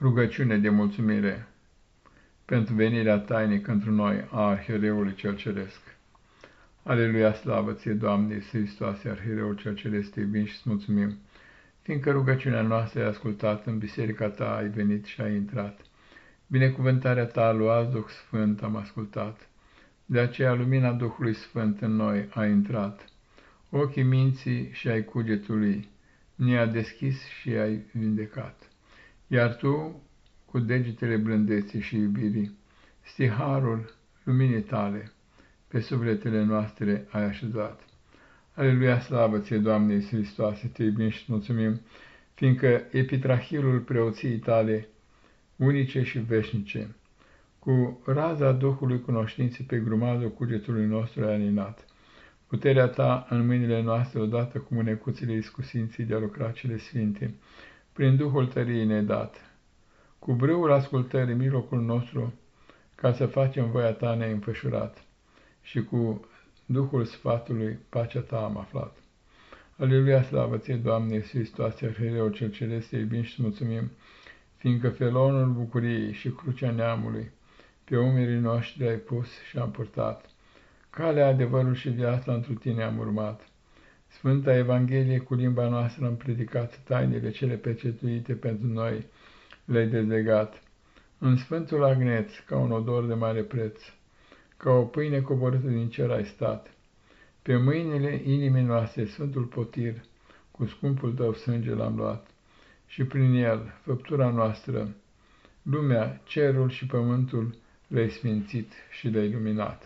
Rugăciune de mulțumire pentru venirea tainică într noi a Arhereului cel Ceresc. Aleluia, slavă ție, Doamne, Iisus Hristoase, Arhereul cel Ceresc, te iubim și îți mulțumim, fiindcă rugăciunea noastră ai ascultat, în biserica ta ai venit și ai intrat. Binecuvântarea ta, luați Duh Sfânt, am ascultat. De aceea lumina Duhului Sfânt în noi a intrat. Ochii minții și ai cugetului ne-a deschis și ai vindecat. Iar tu, cu degetele blândeții și iubirii, stiharul luminii tale, pe sufletele noastre ai așezat. Aleluia, slavă ție, Doamne Iisus Hristoase, te iubim și mulțumim, fiindcă epitrahilul preoției tale, unice și veșnice, cu raza Duhului cunoștinței pe grumazul cugetului nostru ai aninat. Puterea ta în mâinile noastre, odată cu mânecuțile iscusinții de a lucra cele sfinte, prin Duhul tăriei ne dat. Cu brâul ascultării mijlocul nostru, ca să facem voia ta ne înfășurat, și cu Duhul sfatului pacea ta am aflat. Aleluia, slavă ție, Doamne, Iisus Hristos, Arhereul cel Celeste, iubim și mulțumim, fiindcă felonul bucuriei și crucea neamului pe umerii noștri ai pus și am purtat. Calea adevărul și viața întru tine am urmat. Sfânta Evanghelie cu limba noastră am predicat tainele cele pecetuite pentru noi, le-ai dezlegat. În Sfântul Agneț, ca un odor de mare preț, ca o pâine coborâtă din cer ai stat. Pe mâinile inimii noastre, Sfântul Potir, cu scumpul tău sânge l-am luat, și prin el, făptura noastră, lumea, cerul și pământul le-ai sfințit și le-ai luminat.